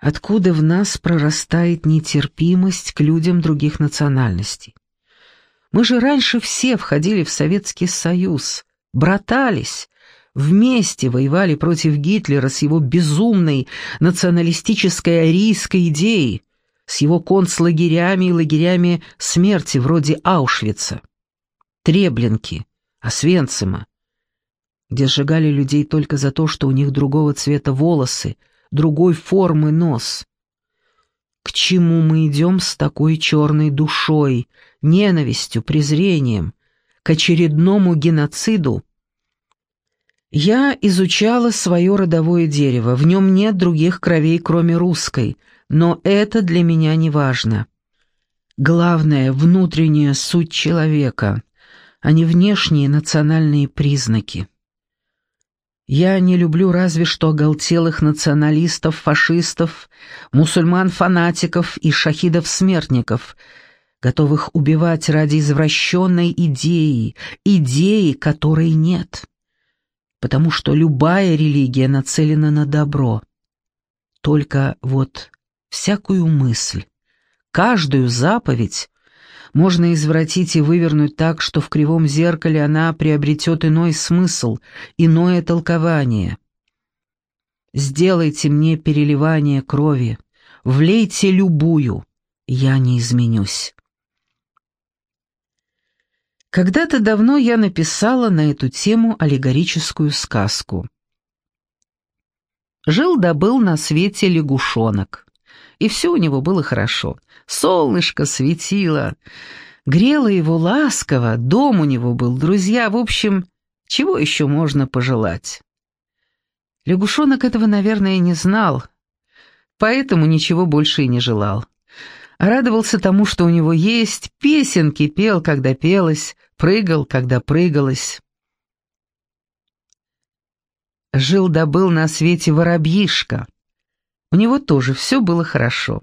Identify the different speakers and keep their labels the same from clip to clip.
Speaker 1: Откуда в нас прорастает нетерпимость к людям других национальностей? Мы же раньше все входили в Советский Союз, братались, вместе воевали против Гитлера с его безумной националистической арийской идеей, с его концлагерями и лагерями смерти вроде Аушвица, Треблинки, Освенцима, где сжигали людей только за то, что у них другого цвета волосы, другой формы нос. К чему мы идем с такой черной душой, ненавистью, презрением, к очередному геноциду? Я изучала свое родовое дерево, в нем нет других кровей, кроме русской, но это для меня не важно. Главное — внутренняя суть человека, а не внешние национальные признаки. Я не люблю разве что оголтелых националистов, фашистов, мусульман-фанатиков и шахидов-смертников, готовых убивать ради извращенной идеи, идеи, которой нет. Потому что любая религия нацелена на добро. Только вот всякую мысль, каждую заповедь можно извратить и вывернуть так, что в кривом зеркале она приобретет иной смысл, иное толкование. Сделайте мне переливание крови, влейте любую, я не изменюсь. Когда-то давно я написала на эту тему аллегорическую сказку. Жил-добыл на свете лягушонок, и все у него было хорошо — солнышко светило, грело его ласково, дом у него был, друзья, в общем, чего еще можно пожелать? Лягушонок этого, наверное, не знал, поэтому ничего больше и не желал. радовался тому, что у него есть, песенки пел, когда пелось, прыгал, когда прыгалось. Жил-добыл на свете воробьишка. У него тоже все было хорошо.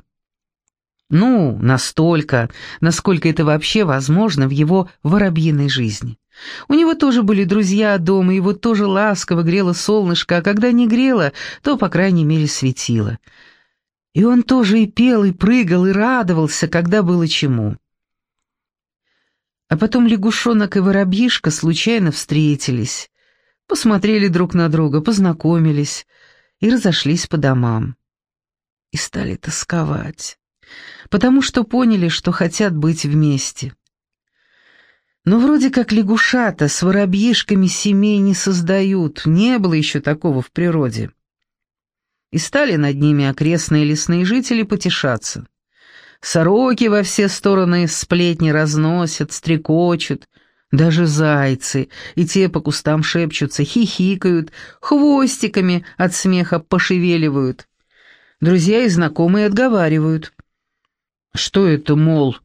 Speaker 1: Ну, настолько, насколько это вообще возможно в его воробьиной жизни. У него тоже были друзья дома, его тоже ласково грело солнышко, а когда не грело, то, по крайней мере, светило. И он тоже и пел, и прыгал, и радовался, когда было чему. А потом лягушонок и воробьишка случайно встретились, посмотрели друг на друга, познакомились и разошлись по домам. И стали тосковать потому что поняли, что хотят быть вместе. Но вроде как лягушата с воробьишками семей не создают, не было еще такого в природе. И стали над ними окрестные лесные жители потешаться. Сороки во все стороны сплетни разносят, стрекочут, даже зайцы, и те по кустам шепчутся, хихикают, хвостиками от смеха пошевеливают. Друзья и знакомые отговаривают. Что это, мол,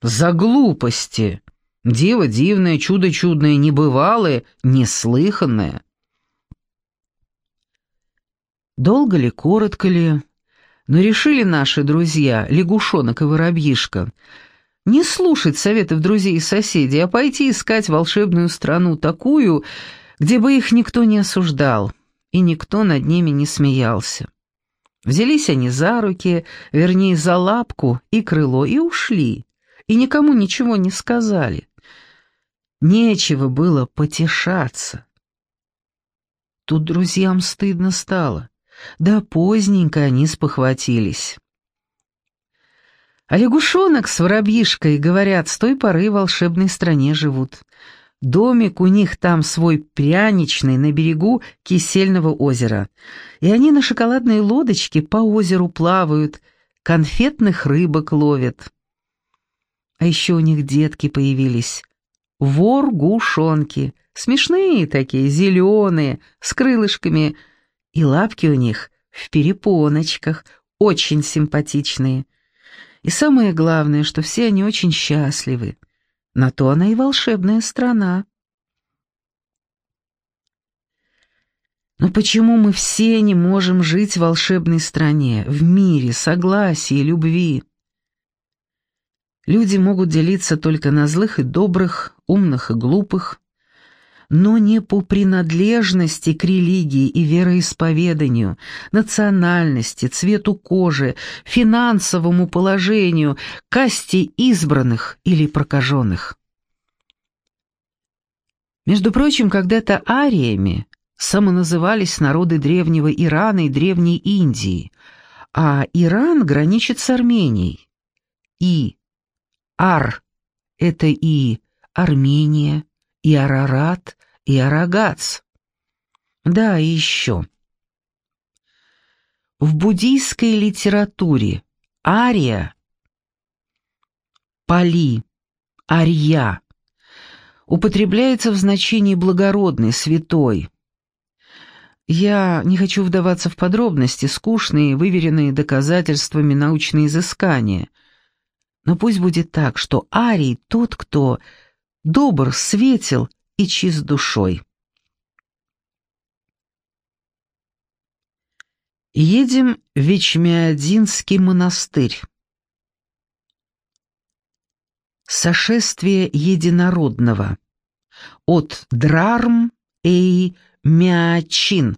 Speaker 1: за глупости? Дева дивное, чудо чудное, небывалое, неслыханное. Долго ли, коротко ли, но решили наши друзья, лягушонок и воробьишка, не слушать советов друзей и соседей, а пойти искать волшебную страну такую, где бы их никто не осуждал и никто над ними не смеялся. Взялись они за руки, вернее, за лапку и крыло, и ушли, и никому ничего не сказали. Нечего было потешаться. Тут друзьям стыдно стало. Да поздненько они спохватились. А лягушонок с воробьишкой, говорят, с той поры в волшебной стране живут. Домик у них там свой пряничный на берегу Кисельного озера. И они на шоколадной лодочке по озеру плавают, конфетных рыбок ловят. А еще у них детки появились. Воргушонки. Смешные такие, зеленые, с крылышками. И лапки у них в перепоночках, очень симпатичные. И самое главное, что все они очень счастливы. На то она и волшебная страна. Но почему мы все не можем жить в волшебной стране, в мире, согласии, любви? Люди могут делиться только на злых и добрых, умных и глупых. Но не по принадлежности к религии и вероисповеданию, национальности, цвету кожи, финансовому положению, касте избранных или прокаженных. Между прочим, когда-то ариями самоназывались народы древнего Ирана и древней Индии, а Иран граничит с Арменией. И Ар — это и Армения, и Арарат, и Арагац. Да, и еще. В буддийской литературе ария, пали, арья употребляется в значении благородный, святой. Я не хочу вдаваться в подробности, скучные, выверенные доказательствами научные изыскания. Но пусть будет так, что Арий — тот, кто добр, светел и чист душой. Едем в Вечмиадинский монастырь. Сошествие единородного. От Драрм и Мячин.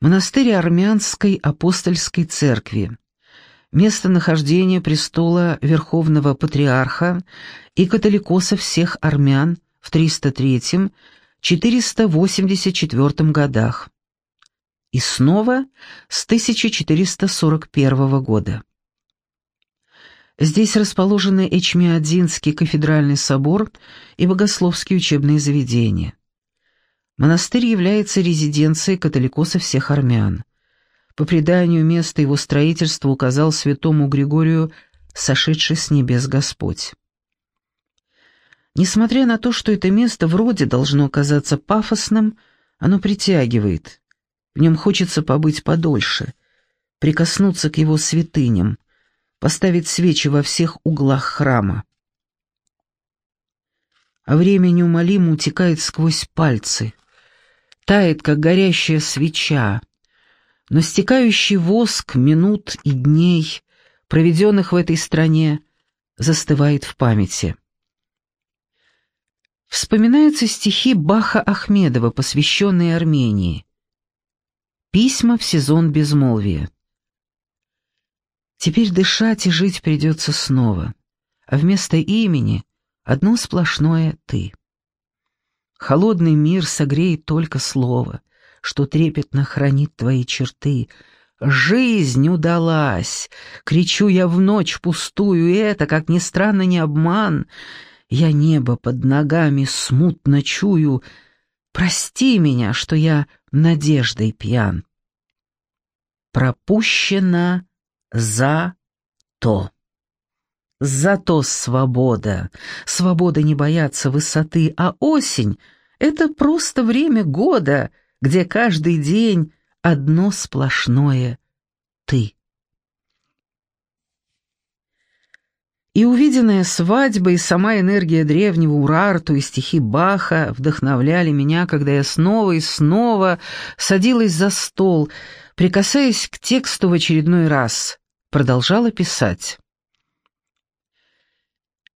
Speaker 1: Монастырь Армянской апостольской церкви. Местонахождение престола Верховного Патриарха и католикоса всех армян в 303-484 годах. И снова с 1441 года. Здесь расположены Эчмиадзинский кафедральный собор и богословские учебные заведения. Монастырь является резиденцией католикоса всех армян. По преданию, место его строительства указал святому Григорию сошедший с небес Господь. Несмотря на то, что это место вроде должно оказаться пафосным, оно притягивает. В нем хочется побыть подольше, прикоснуться к его святыням, поставить свечи во всех углах храма. А время неумолимо утекает сквозь пальцы, тает, как горящая свеча, но стекающий воск минут и дней, проведенных в этой стране, застывает в памяти. Вспоминаются стихи Баха Ахмедова, посвященные Армении. Письма в сезон безмолвия. Теперь дышать и жить придется снова, а вместо имени одно сплошное «ты». Холодный мир согреет только слово, что трепетно хранит твои черты. «Жизнь удалась!» — кричу я в ночь пустую, и это, как ни странно, не обман. Я небо под ногами смутно чую. Прости меня, что я надеждой пьян. Пропущена за то. Зато свобода. Свобода не бояться высоты, а осень — это просто время года, где каждый день одно сплошное «ты». И увиденная свадьба, и сама энергия древнего Урарту, и стихи Баха вдохновляли меня, когда я снова и снова садилась за стол, прикасаясь к тексту в очередной раз, продолжала писать.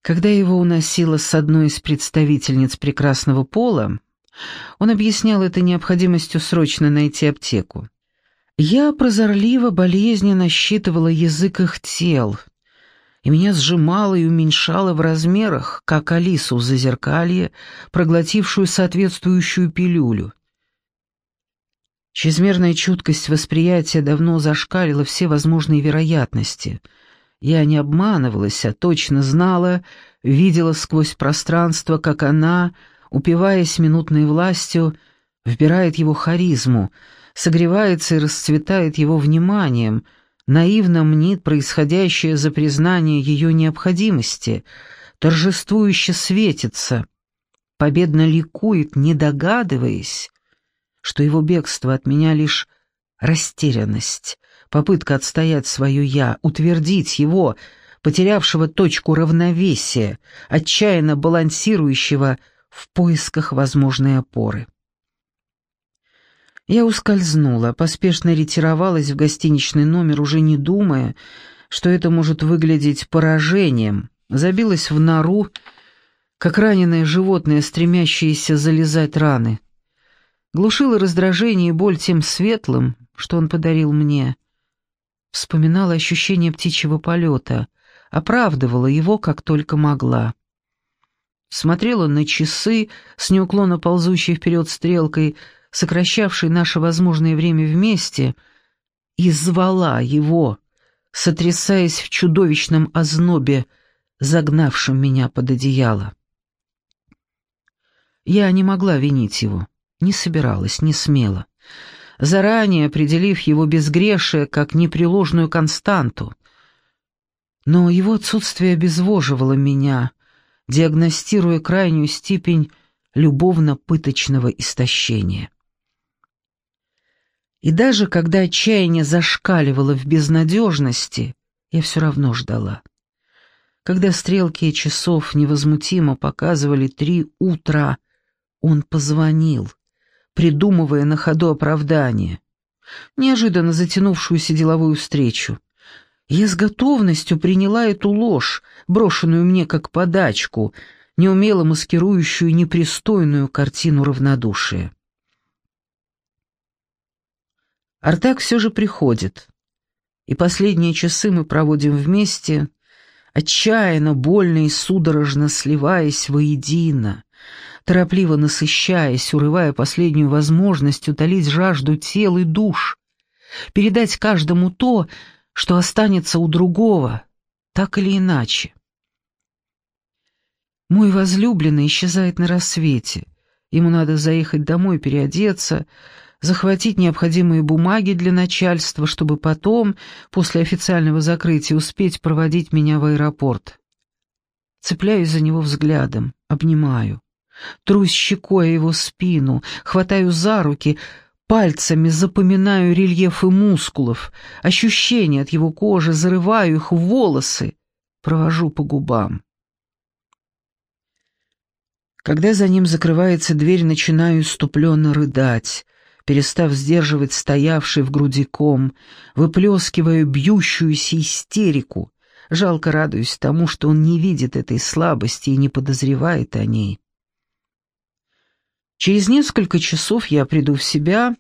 Speaker 1: Когда его уносило с одной из представительниц прекрасного пола, он объяснял это необходимостью срочно найти аптеку. Я прозорливо, болезненно считывала язык их тел, и меня сжимало и уменьшало в размерах, как Алису в зазеркалье, проглотившую соответствующую пилюлю. Чрезмерная чуткость восприятия давно зашкалила все возможные вероятности — я не обманывалась, а точно знала, видела сквозь пространство, как она, упиваясь минутной властью, вбирает его харизму, согревается и расцветает его вниманием, наивно мнит происходящее за признание ее необходимости, торжествующе светится, победно ликует, не догадываясь, что его бегство от меня лишь растерянность, попытка отстоять свое «я», утвердить его, потерявшего точку равновесия, отчаянно балансирующего в поисках возможной опоры. Я ускользнула, поспешно ретировалась в гостиничный номер, уже не думая, что это может выглядеть поражением, забилась в нору, как раненое животное, стремящееся залезать раны. Глушила раздражение и боль тем светлым, что он подарил мне. Вспоминала ощущение птичьего полета, оправдывала его, как только могла. Смотрела на часы с неуклонно ползущей вперед стрелкой, сокращавшей наше возможное время вместе, и звала его, сотрясаясь в чудовищном ознобе, загнавшем меня под одеяло. Я не могла винить его, не собиралась, не смела, заранее определив его безгрешие как непреложную константу. Но его отсутствие обезвоживало меня, диагностируя крайнюю степень любовно-пыточного истощения. И даже когда отчаяние зашкаливало в безнадежности, я все равно ждала. Когда стрелки часов невозмутимо показывали три утра, он позвонил, придумывая на ходу оправдание, неожиданно затянувшуюся деловую встречу. Я с готовностью приняла эту ложь, брошенную мне как подачку, неумело маскирующую непристойную картину равнодушия. Артак все же приходит, и последние часы мы проводим вместе, отчаянно, больно и судорожно сливаясь воедино, торопливо насыщаясь, урывая последнюю возможность утолить жажду тел и душ, передать каждому то, что останется у другого, так или иначе. Мой возлюбленный исчезает на рассвете. Ему надо заехать домой, переодеться, захватить необходимые бумаги для начальства, чтобы потом, после официального закрытия, успеть проводить меня в аэропорт. Цепляюсь за него взглядом, обнимаю. Трусь щекой его спину, хватаю за руки, пальцами запоминаю рельефы мускулов, ощущения от его кожи, зарываю их в волосы, провожу по губам. Когда за ним закрывается дверь, начинаю иступленно рыдать, перестав сдерживать стоявший в груди ком, выплескивая бьющуюся истерику. Жалко радуюсь тому, что он не видит этой слабости и не подозревает о ней. Через несколько часов я приду в себя,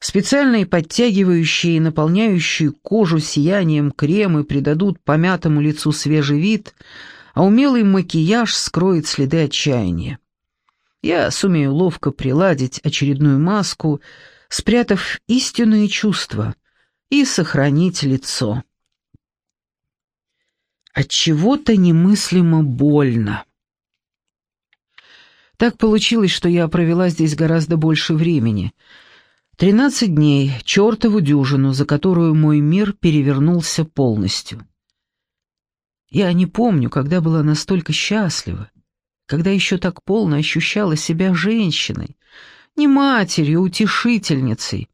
Speaker 1: специальные подтягивающие и наполняющие кожу сиянием кремы придадут помятому лицу свежий вид, а умелый макияж скроет следы отчаяния. Я сумею ловко приладить очередную маску, спрятав истинные чувства, и сохранить лицо. От чего-то немыслимо больно. Так получилось, что я провела здесь гораздо больше времени. Тринадцать дней, чертову дюжину, за которую мой мир перевернулся полностью. Я не помню, когда была настолько счастлива, когда еще так полно ощущала себя женщиной, не матерью, утешительницей,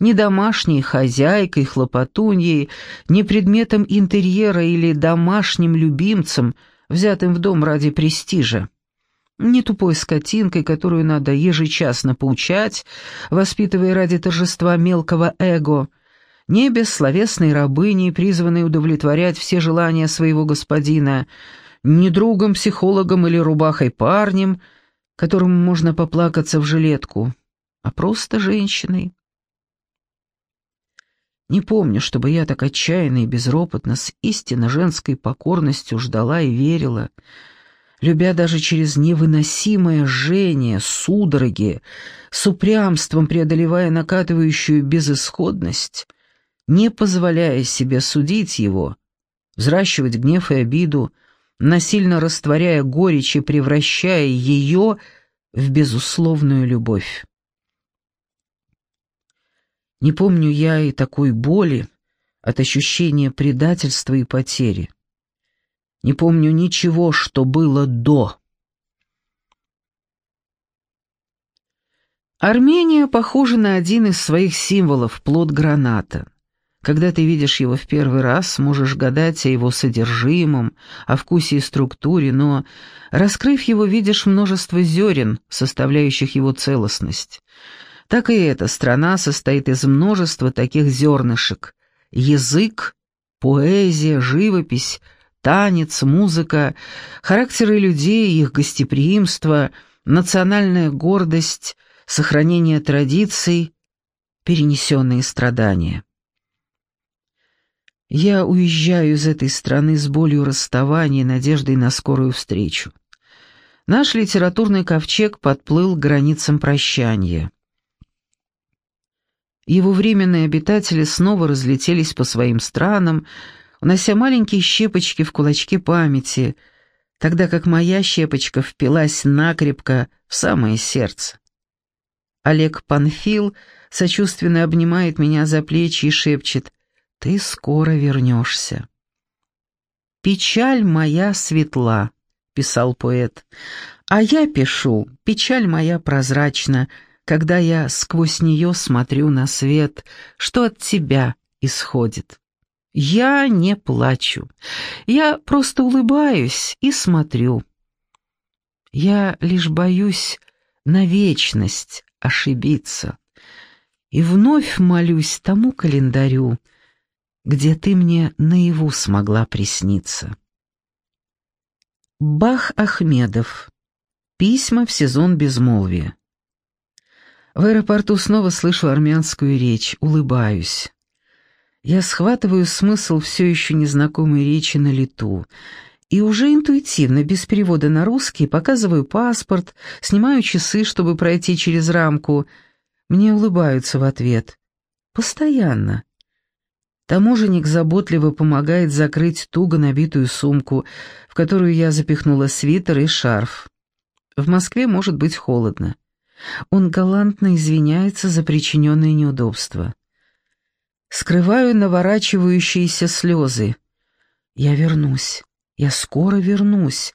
Speaker 1: не домашней хозяйкой, хлопотуньей, не предметом интерьера или домашним любимцем, взятым в дом ради престижа, не тупой скотинкой, которую надо ежечасно поучать, воспитывая ради торжества мелкого эго, не бессловесной рабыней, призванной удовлетворять все желания своего господина, не другом, психологом или рубахой-парнем, которому можно поплакаться в жилетку, а просто женщиной. Не помню, чтобы я так отчаянно и безропотно, с истинно женской покорностью ждала и верила, любя даже через невыносимое жжение, судороги, с упрямством преодолевая накатывающую безысходность, не позволяя себе судить его, взращивать гнев и обиду, насильно растворяя горечь и превращая ее в безусловную любовь. Не помню я и такой боли от ощущения предательства и потери. Не помню ничего, что было до. Армения похожа на один из своих символов, плод граната. Когда ты видишь его в первый раз, можешь гадать о его содержимом, о вкусе и структуре, но, раскрыв его, видишь множество зерен, составляющих его целостность. Так и эта страна состоит из множества таких зернышек. Язык, поэзия, живопись, танец, музыка, характеры людей, их гостеприимство, национальная гордость, сохранение традиций, перенесенные страдания. Я уезжаю из этой страны с болью расставания и надеждой на скорую встречу. Наш литературный ковчег подплыл к границам прощания. Его временные обитатели снова разлетелись по своим странам, унося маленькие щепочки в кулачки памяти, тогда как моя щепочка впилась накрепко в самое сердце. Олег Панфил сочувственно обнимает меня за плечи и шепчет «Ты скоро вернешься». «Печаль моя светла», — писал поэт, — «а я пишу, печаль моя прозрачна, когда я сквозь нее смотрю на свет, что от тебя исходит. Я не плачу, я просто улыбаюсь и смотрю. Я лишь боюсь на вечность ошибиться. И вновь молюсь тому календарю, где ты мне наяву смогла присниться. Бах Ахмедов. Письма в сезон безмолвия. В аэропорту снова слышу армянскую речь, улыбаюсь. Я схватываю смысл все еще незнакомой речи на лету и уже интуитивно, без перевода на русский, показываю паспорт, снимаю часы, чтобы пройти через рамку. Мне улыбаются в ответ. Постоянно. Таможенник заботливо помогает закрыть туго набитую сумку, в которую я запихнула свитер и шарф. В Москве может быть холодно. Он галантно извиняется за причиненные неудобства. Скрываю наворачивающиеся слезы. Я вернусь, я скоро вернусь.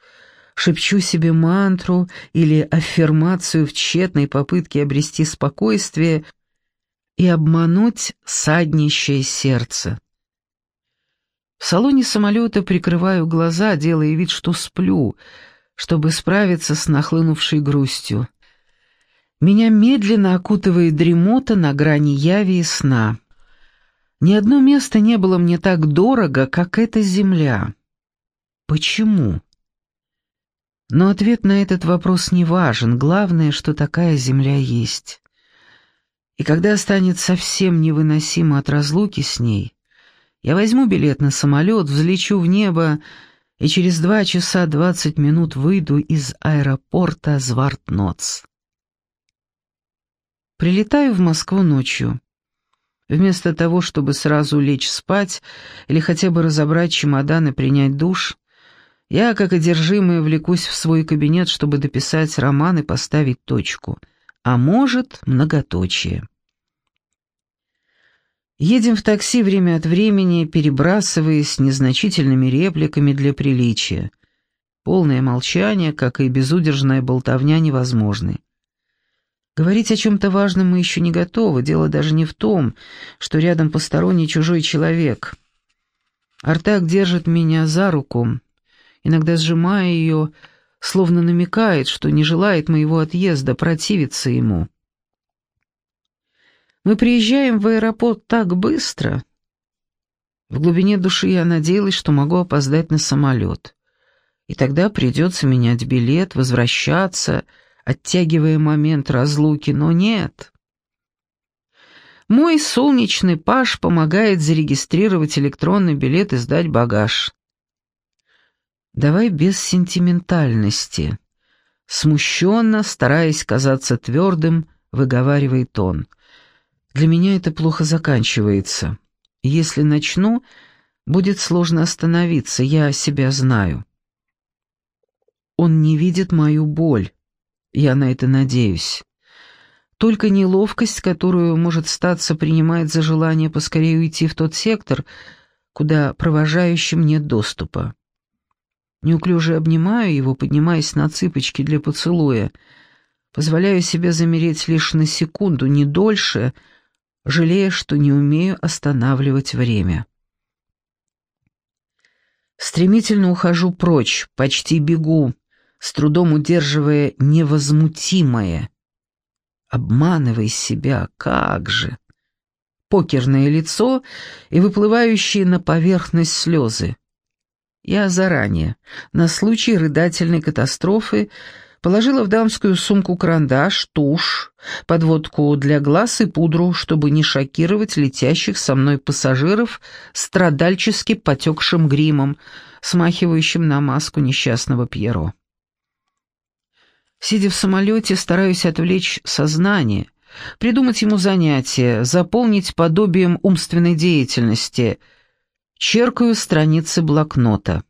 Speaker 1: Шепчу себе мантру или аффирмацию в тщетной попытке обрести спокойствие и обмануть саднищее сердце. В салоне самолета прикрываю глаза, делая вид, что сплю, чтобы справиться с нахлынувшей грустью. Меня медленно окутывает дремота на грани яви и сна. Ни одно место не было мне так дорого, как эта земля. Почему? Но ответ на этот вопрос не важен, главное, что такая земля есть. И когда станет совсем невыносимо от разлуки с ней, я возьму билет на самолет, взлечу в небо и через два часа двадцать минут выйду из аэропорта Звартноц. Прилетаю в Москву ночью. Вместо того, чтобы сразу лечь спать или хотя бы разобрать чемодан и принять душ, я, как одержимый, влекусь в свой кабинет, чтобы дописать роман и поставить точку. А может, многоточие. Едем в такси время от времени, перебрасываясь незначительными репликами для приличия. Полное молчание, как и безудержная болтовня, невозможны. Говорить о чем-то важном мы еще не готовы, дело даже не в том, что рядом посторонний чужой человек. Артак держит меня за руку, иногда сжимая ее, словно намекает, что не желает моего отъезда, противится ему. Мы приезжаем в аэропорт так быстро. В глубине души я надеялась, что могу опоздать на самолет. И тогда придется менять билет, возвращаться оттягивая момент разлуки, но нет. Мой солнечный паш помогает зарегистрировать электронный билет и сдать багаж. Давай без сентиментальности. Смущенно, стараясь казаться твердым, выговаривает он. Для меня это плохо заканчивается. Если начну, будет сложно остановиться, я себя знаю. Он не видит мою боль. Я на это надеюсь. Только неловкость, которую, может статься, принимает за желание поскорее уйти в тот сектор, куда провожающим нет доступа. Неуклюже обнимаю его, поднимаясь на цыпочки для поцелуя. Позволяю себе замереть лишь на секунду, не дольше, жалея, что не умею останавливать время. Стремительно ухожу прочь, почти бегу, с трудом удерживая невозмутимое. Обманывай себя, как же! Покерное лицо и выплывающие на поверхность слезы. Я заранее, на случай рыдательной катастрофы, положила в дамскую сумку карандаш, тушь, подводку для глаз и пудру, чтобы не шокировать летящих со мной пассажиров страдальчески потекшим гримом, смахивающим на маску несчастного Пьеро. Сидя в самолете, стараюсь отвлечь сознание, придумать ему занятие, заполнить подобием умственной деятельности — Черкаю страницы блокнота.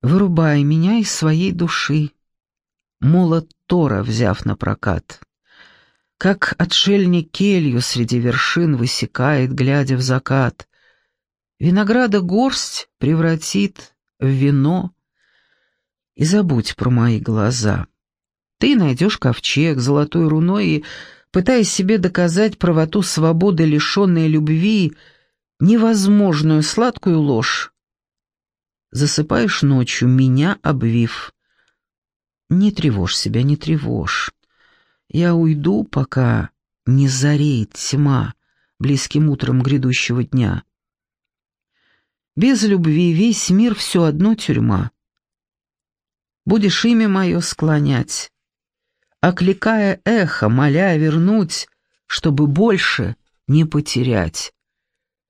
Speaker 1: Вырубай меня из своей души, молот Тора взяв на прокат. Как отшельник келью среди вершин высекает, глядя в закат. Винограда горсть превратит в вино. И забудь про мои глаза. Ты найдешь ковчег золотой руной и, пытаясь себе доказать правоту свободы, лишенной любви, — невозможную сладкую ложь. Засыпаешь ночью, меня обвив. Не тревожь себя, не тревожь. Я уйду, пока не зареет тьма близким утром грядущего дня. Без любви весь мир все одно тюрьма. Будешь имя мое склонять, окликая эхо, моля вернуть, чтобы больше не потерять.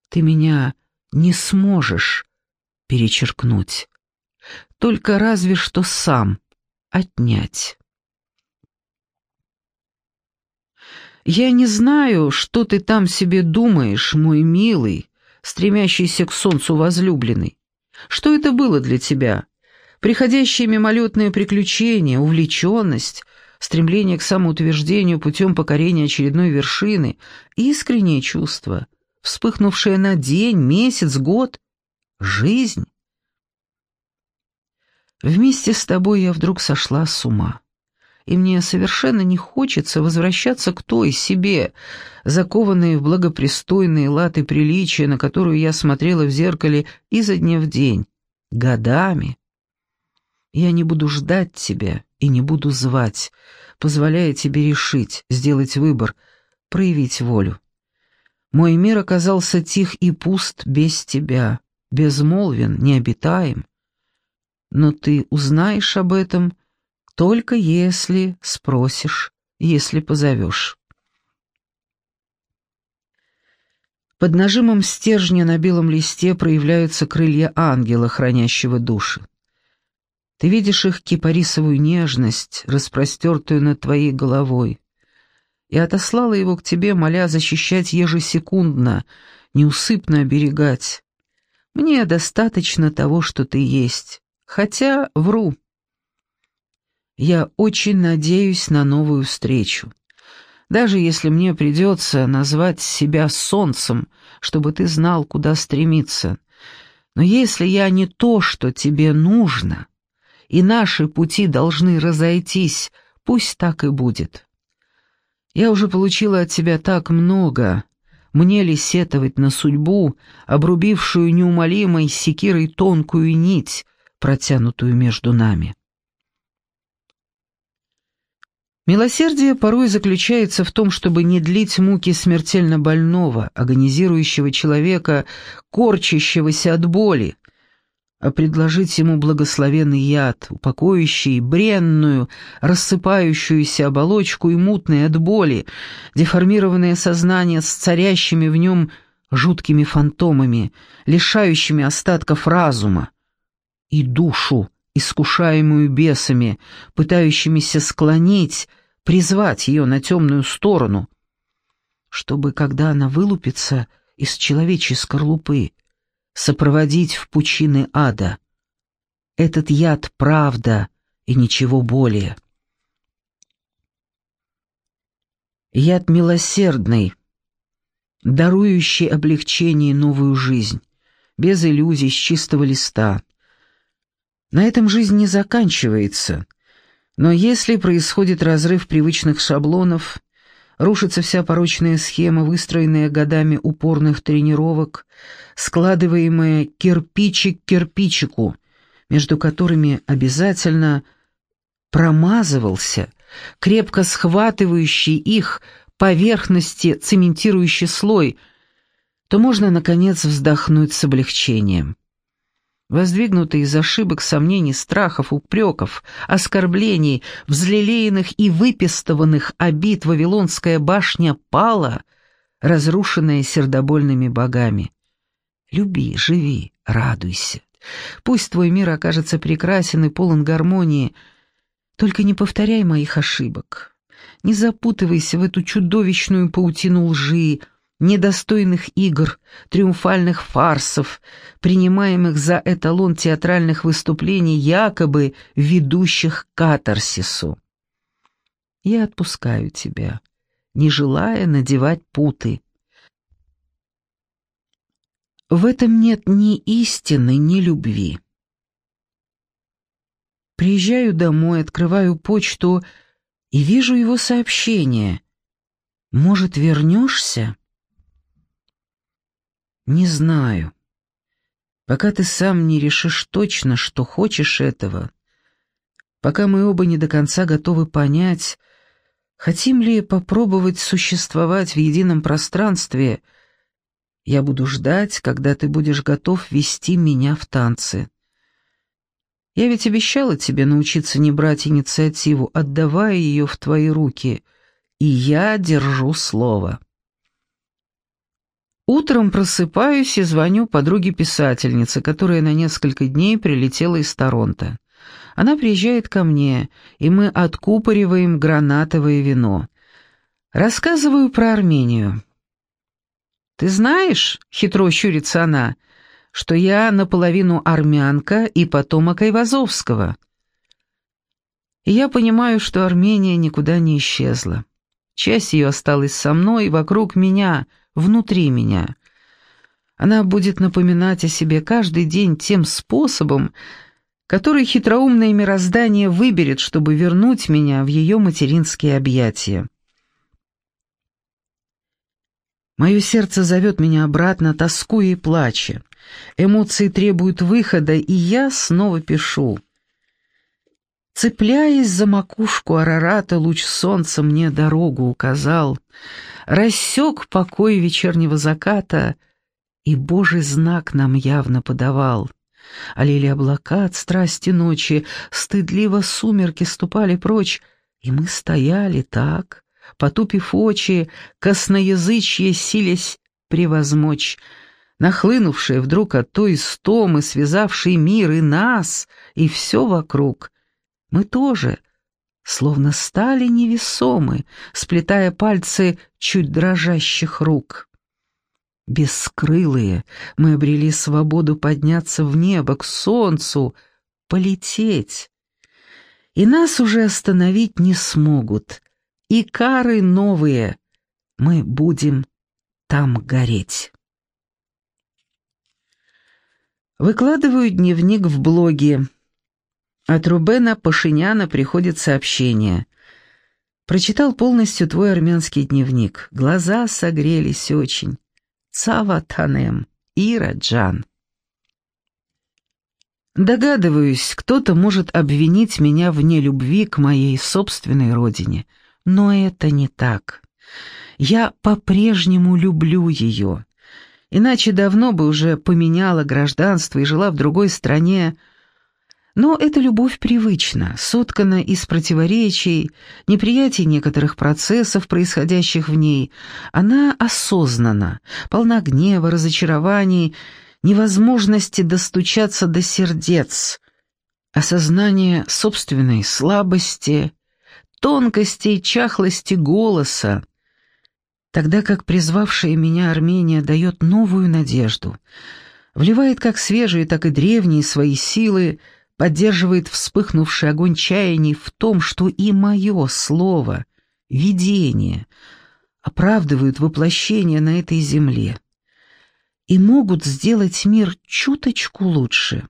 Speaker 1: Ты меня не сможешь перечеркнуть, только разве что сам отнять. Я не знаю, что ты там себе думаешь, мой милый, стремящийся к солнцу возлюбленный. Что это было для тебя? Приходящие мимолетные приключения, увлеченность, стремление к самоутверждению путем покорения очередной вершины, искреннее чувство — вспыхнувшая на день, месяц, год, жизнь. Вместе с тобой я вдруг сошла с ума, и мне совершенно не хочется возвращаться к той себе, закованной в благопристойные латы приличия, на которую я смотрела в зеркале изо дня в день, годами. Я не буду ждать тебя и не буду звать, позволяя тебе решить, сделать выбор, проявить волю. Мой мир оказался тих и пуст без тебя, безмолвен, необитаем. Но ты узнаешь об этом только если спросишь, если позовешь. Под нажимом стержня на белом листе проявляются крылья ангела, хранящего души. Ты видишь их кипарисовую нежность, распростертую над твоей головой и отослала его к тебе, моля защищать ежесекундно, неусыпно оберегать. Мне достаточно того, что ты есть, хотя вру. Я очень надеюсь на новую встречу. Даже если мне придется назвать себя солнцем, чтобы ты знал, куда стремиться. Но если я не то, что тебе нужно, и наши пути должны разойтись, пусть так и будет. Я уже получила от тебя так много. Мне ли сетовать на судьбу, обрубившую неумолимой секирой тонкую нить, протянутую между нами? Милосердие порой заключается в том, чтобы не длить муки смертельно больного, агонизирующего человека, корчащегося от боли, а предложить ему благословенный яд, упокоящий бренную, рассыпающуюся оболочку и мутные от боли, деформированное сознание с царящими в нем жуткими фантомами, лишающими остатков разума, и душу, искушаемую бесами, пытающимися склонить, призвать ее на темную сторону, чтобы, когда она вылупится из человечьей скорлупы, сопроводить в пучины ада. Этот яд — правда и ничего более. Яд милосердный, дарующий облегчение и новую жизнь, без иллюзий, с чистого листа. На этом жизнь не заканчивается, но если происходит разрыв привычных шаблонов, Рушится вся порочная схема, выстроенная годами упорных тренировок, складываемая кирпичик к кирпичику, между которыми обязательно промазывался, крепко схватывающий их поверхности цементирующий слой, то можно, наконец, вздохнуть с облегчением. Воздвигнутые из ошибок, сомнений, страхов, упреков, оскорблений, взлелеянных и выпистованных обид Вавилонская башня пала, разрушенная сердобольными богами. Люби, живи, радуйся. Пусть твой мир окажется прекрасен и полон гармонии, только не повторяй моих ошибок. Не запутывайся в эту чудовищную паутину лжи, недостойных игр, триумфальных фарсов, принимаемых за эталон театральных выступлений, якобы ведущих к катарсису. Я отпускаю тебя, не желая надевать путы. В этом нет ни истины, ни любви. Приезжаю домой, открываю почту и вижу его сообщение. «Может, вернешься?» Не знаю. Пока ты сам не решишь точно, что хочешь этого, пока мы оба не до конца готовы понять, хотим ли попробовать существовать в едином пространстве, я буду ждать, когда ты будешь готов вести меня в танцы. Я ведь обещала тебе научиться не брать инициативу, отдавая ее в твои руки, и я держу слово. Утром просыпаюсь и звоню подруге-писательнице, которая на несколько дней прилетела из Торонто. Она приезжает ко мне, и мы откупориваем гранатовое вино. Рассказываю про Армению. «Ты знаешь, — хитро щурится она, — что я наполовину армянка и потомок Айвазовского. И я понимаю, что Армения никуда не исчезла. Часть ее осталась со мной и вокруг меня — внутри меня. Она будет напоминать о себе каждый день тем способом, который хитроумное мироздание выберет, чтобы вернуть меня в ее материнские объятия. Мое сердце зовет меня обратно, тоскуя и плача. Эмоции требуют выхода, и я снова пишу. Цепляясь за макушку Арарата, луч солнца мне дорогу указал, рассек покой вечернего заката и Божий знак нам явно подавал. Олели облака от страсти ночи, стыдливо сумерки ступали прочь, и мы стояли так, потупив очи, косноязычье силясь превозмочь, нахлынувшие вдруг от той стомы, связавшей мир и нас, и все вокруг — мы тоже, словно стали невесомы, сплетая пальцы чуть дрожащих рук. Бескрылые, мы обрели свободу подняться в небо, к солнцу, полететь. И нас уже остановить не смогут. И кары новые. Мы будем там гореть. Выкладываю дневник в блоге. От Рубена Пашиняна приходит сообщение. Прочитал полностью твой армянский дневник. Глаза согрелись очень. Цава Танем, Ира Джан. Догадываюсь, кто-то может обвинить меня в нелюбви к моей собственной родине, но это не так. Я по-прежнему люблю ее. Иначе давно бы уже поменяла гражданство и жила в другой стране, но эта любовь привычна, соткана из противоречий, неприятий некоторых процессов, происходящих в ней. Она осознанна, полна гнева, разочарований, невозможности достучаться до сердец, осознания собственной слабости, тонкости и чахлости голоса, тогда как призвавшая меня Армения дает новую надежду, вливает как свежие, так и древние свои силы, поддерживает вспыхнувший огонь чаяний в том, что и мое слово, видение, оправдывают воплощение на этой земле и могут сделать мир чуточку лучше.